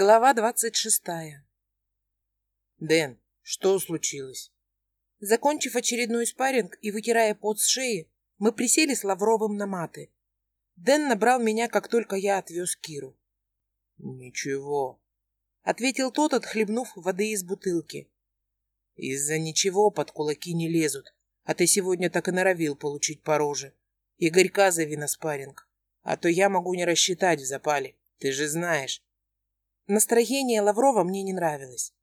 Глава двадцать шестая. Дэн, что случилось? Закончив очередной спарринг и вытирая пот с шеи, мы присели с Лавровым на маты. Дэн набрал меня, как только я отвез Киру. Ничего, ответил тот, отхлебнув воды из бутылки. Из-за ничего под кулаки не лезут, а ты сегодня так и норовил получить по роже. Игорька зови на спарринг, а то я могу не рассчитать в запале, ты же знаешь. Настроение Лаврова мне не нравилось.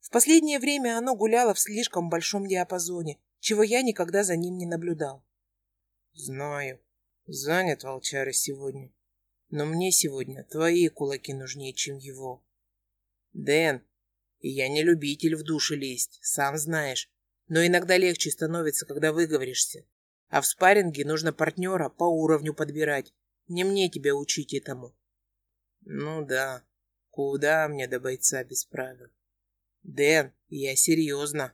В последнее время оно гуляло в слишком большом диапазоне, чего я никогда за ним не наблюдал. Знаю, занят волчара сегодня. Но мне сегодня твои кулаки нужнее, чем его. Дэн, я не любитель в душе лезть, сам знаешь. Но иногда легче становится, когда выговоришься. А в спарринге нужно партнера по уровню подбирать. Не мне тебя учить этому. Ну да, Куда мне до бойца без правил? Дэн, я серьезно.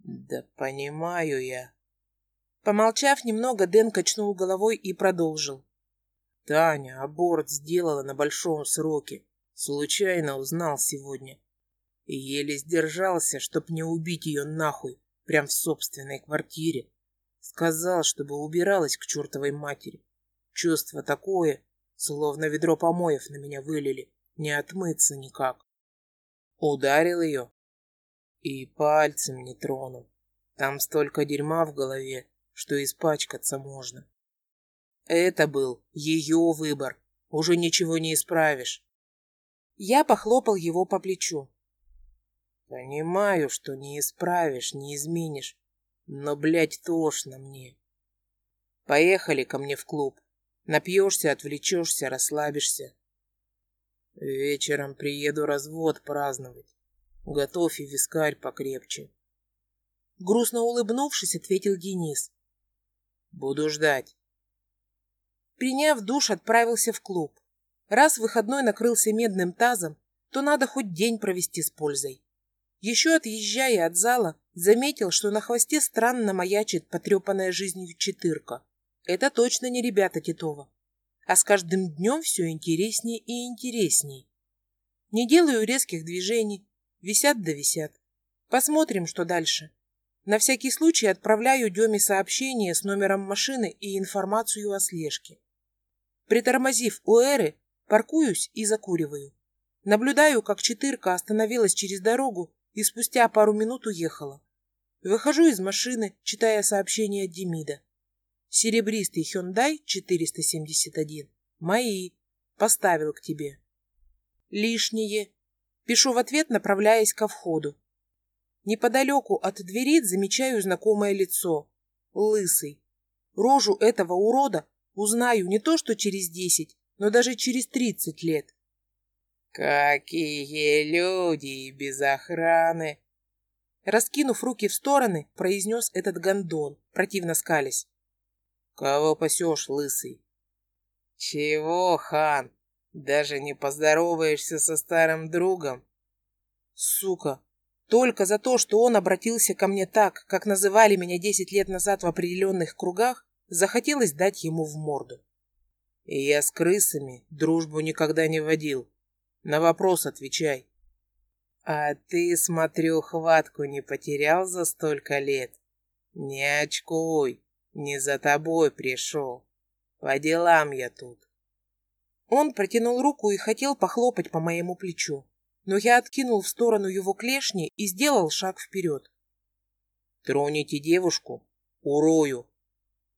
Да понимаю я. Помолчав немного, Дэн качнул головой и продолжил. Таня аборт сделала на большом сроке. Случайно узнал сегодня. Еле сдержался, чтоб не убить ее нахуй, прям в собственной квартире. Сказал, чтобы убиралась к чертовой матери. Чувство такое, словно ведро помоев на меня вылили не отмыться никак. Ударил ее и пальцем не тронул. Там столько дерьма в голове, что испачкаться можно. Это был ее выбор. Уже ничего не исправишь. Я похлопал его по плечу. Понимаю, что не исправишь, не изменишь. Но, блядь, тошно мне. Поехали ко мне в клуб. Напьешься, отвлечешься, расслабишься. Вечером приеду развод праздновать. Готовь и вискарь покрепче. Грустно улыбнувшись, ответил Денис. Буду ждать. Приняв душ, отправился в клуб. Раз выходной накрылся медным тазом, то надо хоть день провести с пользой. Еще отъезжая от зала, заметил, что на хвосте странно маячит потрепанная жизнью четырка. Это точно не ребята Титова а с каждым днем все интереснее и интересней. Не делаю резких движений, висят да висят. Посмотрим, что дальше. На всякий случай отправляю Деме сообщение с номером машины и информацию о слежке. Притормозив у Эры, паркуюсь и закуриваю. Наблюдаю, как четырка остановилась через дорогу и спустя пару минут уехала. Выхожу из машины, читая сообщение от Демида. Серебристый Hyundai 471. Мои. Поставил к тебе. Лишнее. Пишу в ответ, направляясь ко входу. Неподалеку от двери замечаю знакомое лицо. Лысый. Рожу этого урода узнаю не то что через десять, но даже через тридцать лет. «Какие люди без охраны!» Раскинув руки в стороны, произнес этот гондон, противно скались. Кого пасешь, лысый? Чего, хан? Даже не поздороваешься со старым другом? Сука, только за то, что он обратился ко мне так, как называли меня десять лет назад в определенных кругах, захотелось дать ему в морду. И я с крысами дружбу никогда не водил. На вопрос отвечай. А ты, смотрю, хватку не потерял за столько лет? Не очкуй. Не за тобой пришел. По делам я тут. Он протянул руку и хотел похлопать по моему плечу, но я откинул в сторону его клешни и сделал шаг вперед. «Троните девушку, урою!»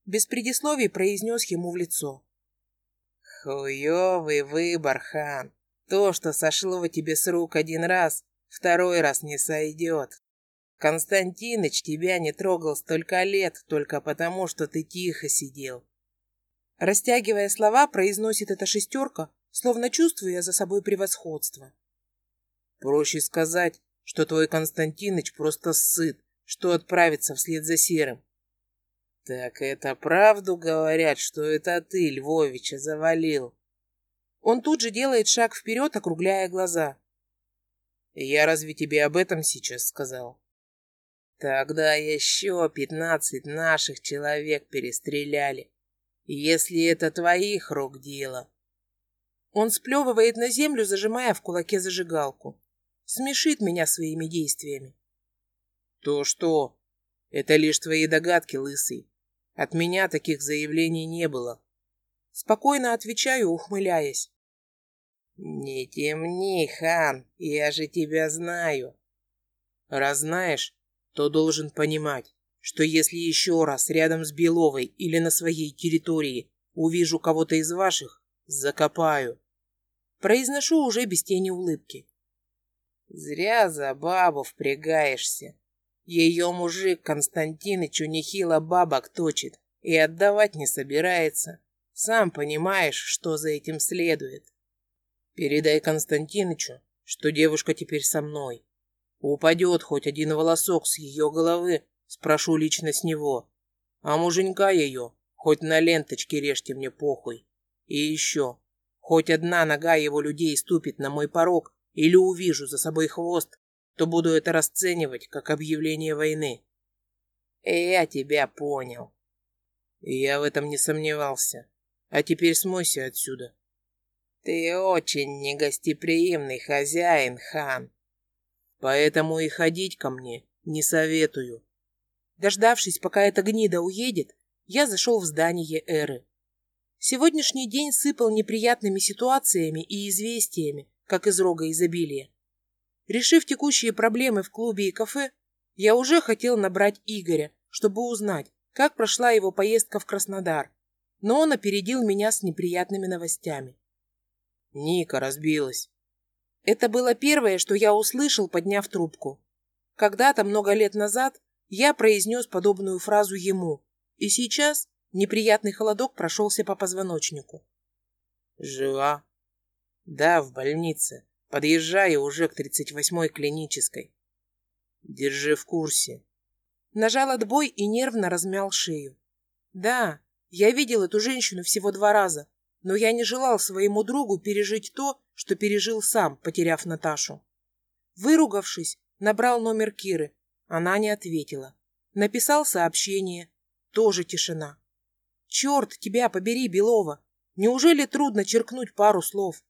Без предисловий произнес ему в лицо. «Хуёвый выбор, хан. То, что сошло тебе с рук один раз, второй раз не сойдет. Константиныч тебя не трогал столько лет только потому, что ты тихо сидел. Растягивая слова, произносит эта шестерка, словно чувствуя за собой превосходство. Проще сказать, что твой Константиныч просто сыт, что отправится вслед за Серым. Так это правду говорят, что это ты Львовича завалил? Он тут же делает шаг вперед, округляя глаза. Я разве тебе об этом сейчас сказал? Тогда еще пятнадцать наших человек перестреляли. Если это твоих рук дело. Он сплевывает на землю, зажимая в кулаке зажигалку. Смешит меня своими действиями. То что? Это лишь твои догадки, лысый. От меня таких заявлений не было. Спокойно отвечаю, ухмыляясь. Не темни, хан, я же тебя знаю. Раз знаешь, то должен понимать, что если еще раз рядом с Беловой или на своей территории увижу кого-то из ваших, закопаю. Произношу уже без тени улыбки. Зря за бабу впрягаешься. Ее мужик Константинычу нехило бабок точит и отдавать не собирается. Сам понимаешь, что за этим следует. Передай Константинычу, что девушка теперь со мной. Упадет хоть один волосок с ее головы, спрошу лично с него. А муженька ее, хоть на ленточке режьте мне похуй. И еще, хоть одна нога его людей ступит на мой порог или увижу за собой хвост, то буду это расценивать как объявление войны. И я тебя понял. Я в этом не сомневался. А теперь смойся отсюда. Ты очень негостеприимный хозяин, хан. Поэтому и ходить ко мне не советую. Дождавшись, пока эта гнида уедет, я зашел в здание Эры. Сегодняшний день сыпал неприятными ситуациями и известиями, как из рога изобилия. Решив текущие проблемы в клубе и кафе, я уже хотел набрать Игоря, чтобы узнать, как прошла его поездка в Краснодар, но он опередил меня с неприятными новостями. Ника разбилась. Это было первое, что я услышал, подняв трубку. Когда-то, много лет назад, я произнес подобную фразу ему, и сейчас неприятный холодок прошелся по позвоночнику. «Жива?» «Да, в больнице. Подъезжаю уже к 38-й клинической. Держи в курсе». Нажал отбой и нервно размял шею. «Да, я видел эту женщину всего два раза, но я не желал своему другу пережить то, что пережил сам, потеряв Наташу. Выругавшись, набрал номер Киры. Она не ответила. Написал сообщение. Тоже тишина. Черт тебя побери, Белова! Неужели трудно черкнуть пару слов?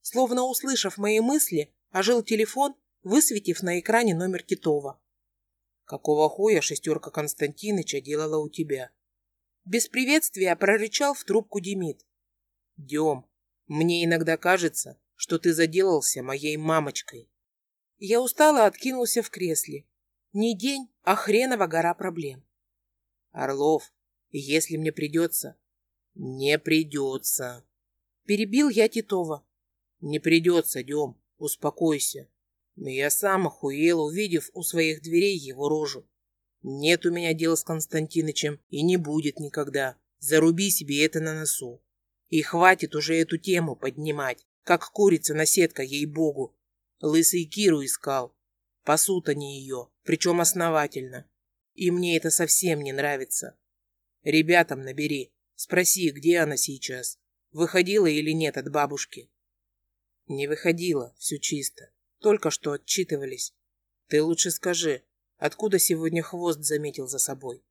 Словно услышав мои мысли, ожил телефон, высветив на экране номер Титова. «Какого хуя шестерка Константиныча делала у тебя?» Без приветствия прорычал в трубку Демид. Дем, мне иногда кажется, что ты заделался моей мамочкой. Я устало откинулся в кресле. Не день, а хренова гора проблем. Орлов, если мне придется... Не придется. Перебил я Титова. Не придется, Дем, успокойся. Я сам охуел, увидев у своих дверей его рожу. Нет у меня дела с Константинычем и не будет никогда. Заруби себе это на носу. И хватит уже эту тему поднимать, как курица на сетка, ей-богу. Лысый Киру искал. Пасут они ее, причем основательно. И мне это совсем не нравится. Ребятам набери, спроси, где она сейчас. Выходила или нет от бабушки? Не выходила, все чисто. Только что отчитывались. Ты лучше скажи, откуда сегодня хвост заметил за собой?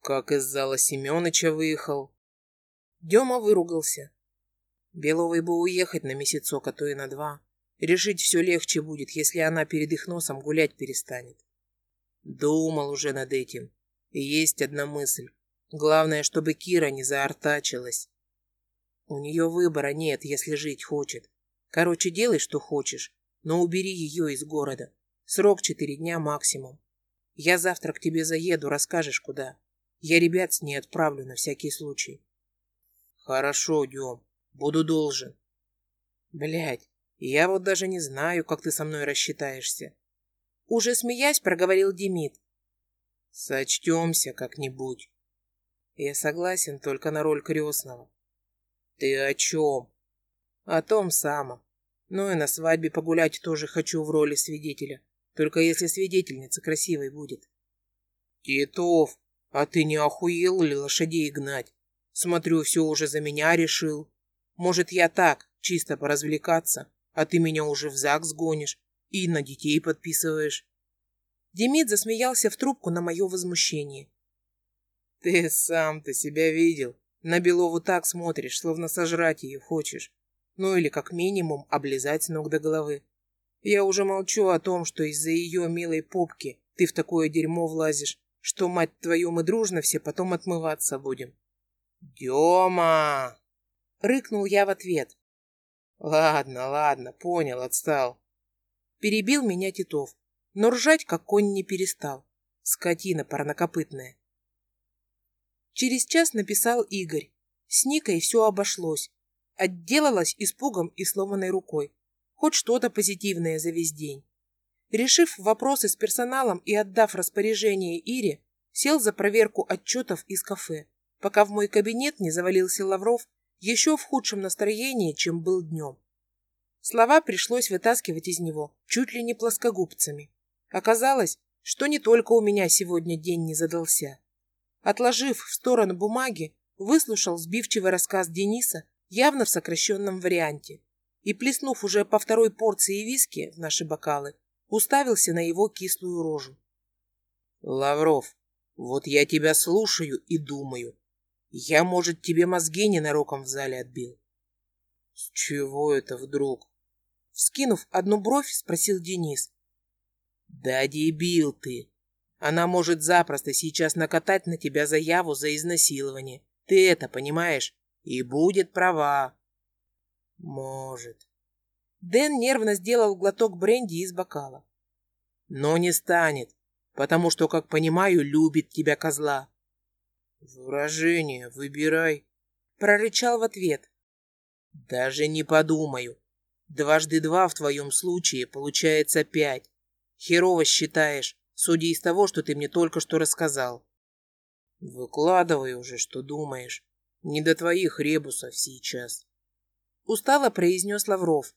Как из зала Семёныча выехал, Дема выругался. Беловой бы уехать на месяцок, а то и на два. Решить все легче будет, если она перед их носом гулять перестанет. Думал уже над этим. И есть одна мысль. Главное, чтобы Кира не заортачилась. У нее выбора нет, если жить хочет. Короче, делай, что хочешь, но убери ее из города. Срок четыре дня максимум. Я завтра к тебе заеду, расскажешь, куда. Я ребят с ней отправлю на всякий случай. Хорошо, Дем, буду должен. Блядь, я вот даже не знаю, как ты со мной рассчитаешься. Уже смеясь, проговорил Демид. Сочтемся как-нибудь. Я согласен только на роль крестного. Ты о чем? О том самом. Ну и на свадьбе погулять тоже хочу в роли свидетеля. Только если свидетельница красивой будет. Титов, а ты не охуел ли лошадей гнать? Смотрю, все уже за меня решил. Может, я так, чисто поразвлекаться, а ты меня уже в ЗАГС гонишь и на детей подписываешь. Демид засмеялся в трубку на мое возмущение. Ты сам-то себя видел. На Белову так смотришь, словно сожрать ее хочешь. Ну или как минимум облизать с ног до головы. Я уже молчу о том, что из-за ее милой попки ты в такое дерьмо влазишь, что, мать твою, мы дружно все потом отмываться будем. «Дема!» — рыкнул я в ответ. «Ладно, ладно, понял, отстал». Перебил меня Титов, но ржать как конь не перестал. Скотина парнокопытная. Через час написал Игорь. С Никой все обошлось. Отделалась испугом и сломанной рукой. Хоть что-то позитивное за весь день. Решив вопросы с персоналом и отдав распоряжение Ире, сел за проверку отчетов из кафе, пока в мой кабинет не завалился Лавров еще в худшем настроении, чем был днем. Слова пришлось вытаскивать из него чуть ли не плоскогубцами. Оказалось, что не только у меня сегодня день не задался. Отложив в сторону бумаги, выслушал сбивчивый рассказ Дениса явно в сокращенном варианте и, плеснув уже по второй порции виски в наши бокалы, уставился на его кислую рожу. «Лавров, вот я тебя слушаю и думаю. Я, может, тебе мозги ненароком в зале отбил?» «С чего это вдруг?» Вскинув одну бровь, спросил Денис. «Да дебил ты! Она может запросто сейчас накатать на тебя заяву за изнасилование. Ты это понимаешь? И будет права». «Может». Дэн нервно сделал глоток бренди из бокала. «Но не станет, потому что, как понимаю, любит тебя козла». «Выражение выбирай», — прорычал в ответ. «Даже не подумаю. Дважды два в твоем случае получается пять. Херово считаешь, судя из того, что ты мне только что рассказал. Выкладывай уже, что думаешь. Не до твоих ребусов сейчас. Устало произнес Лавров.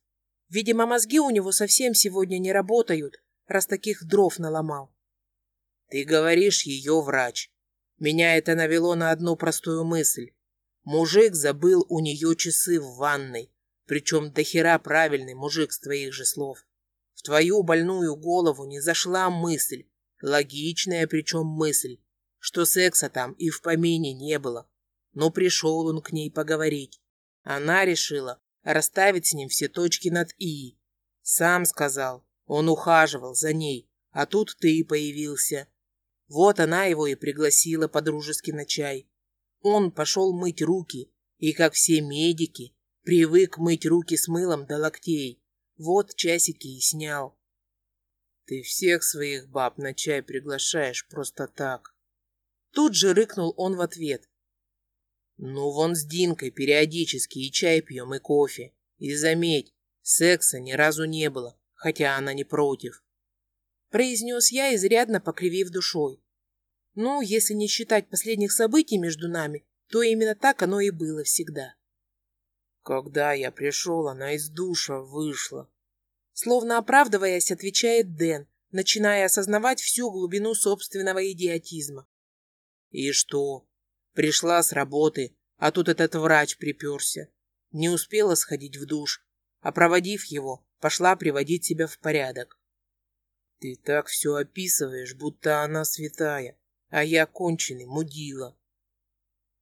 Видимо, мозги у него совсем сегодня не работают, раз таких дров наломал. Ты говоришь ее врач. Меня это навело на одну простую мысль. Мужик забыл у нее часы в ванной. Причем дохера правильный мужик с твоих же слов. В твою больную голову не зашла мысль, логичная причем мысль, что секса там и в помине не было. Но пришел он к ней поговорить. Она решила расставить с ним все точки над «и». Сам сказал, он ухаживал за ней, а тут ты и появился. Вот она его и пригласила по-дружески на чай. Он пошел мыть руки, и, как все медики, Привык мыть руки с мылом до локтей. Вот часики и снял. Ты всех своих баб на чай приглашаешь просто так. Тут же рыкнул он в ответ. Ну, вон с Динкой периодически и чай пьем, и кофе. И заметь, секса ни разу не было, хотя она не против. Произнес я, изрядно покривив душой. Ну, если не считать последних событий между нами, то именно так оно и было всегда. Когда я пришел, она из душа вышла. Словно оправдываясь, отвечает Дэн, начиная осознавать всю глубину собственного идиотизма. И что? Пришла с работы, а тут этот врач приперся. Не успела сходить в душ, а проводив его, пошла приводить себя в порядок. Ты так все описываешь, будто она святая, а я конченый мудила.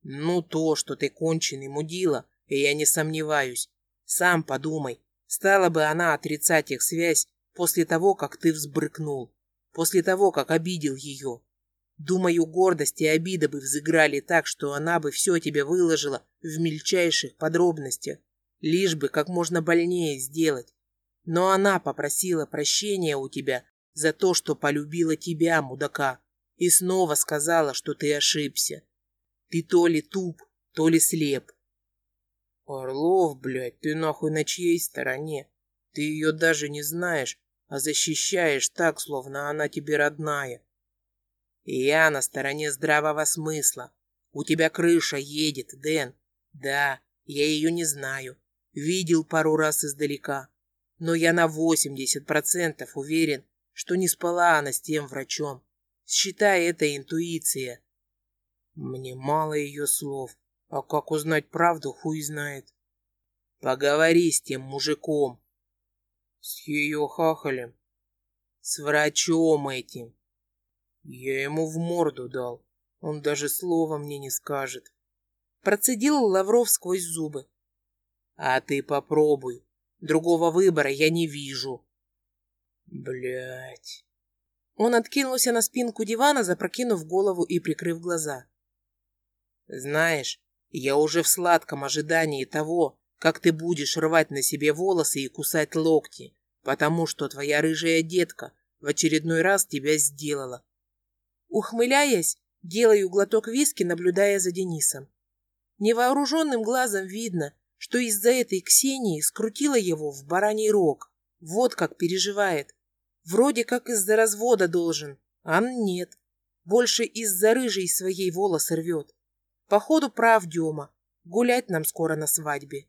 Ну, то, что ты конченый мудила, я не сомневаюсь. Сам подумай, стала бы она отрицать их связь после того, как ты взбрыкнул, после того, как обидел ее. Думаю, гордость и обида бы взыграли так, что она бы все тебе выложила в мельчайших подробностях, лишь бы как можно больнее сделать. Но она попросила прощения у тебя за то, что полюбила тебя, мудака, и снова сказала, что ты ошибся. Ты то ли туп, то ли слеп. Орлов, блядь, ты нахуй на чьей стороне? Ты ее даже не знаешь, а защищаешь так, словно она тебе родная. Я на стороне здравого смысла. У тебя крыша едет, Дэн. Да, я ее не знаю. Видел пару раз издалека. Но я на 80% уверен, что не спала она с тем врачом. Считай это интуиция. Мне мало ее слов. А как узнать правду, хуй знает. Поговори с тем мужиком. С ее хахалем. С врачом этим. Я ему в морду дал. Он даже слова мне не скажет. Процедил Лавров сквозь зубы. А ты попробуй. Другого выбора я не вижу. Блять. Он откинулся на спинку дивана, запрокинув голову и прикрыв глаза. Знаешь, я уже в сладком ожидании того, как ты будешь рвать на себе волосы и кусать локти, потому что твоя рыжая детка в очередной раз тебя сделала. Ухмыляясь, делаю глоток виски, наблюдая за Денисом. Невооруженным глазом видно, что из-за этой Ксении скрутила его в бараний рог. Вот как переживает. Вроде как из-за развода должен, а нет. Больше из-за рыжей своей волосы рвет. Походу прав Дема. Гулять нам скоро на свадьбе.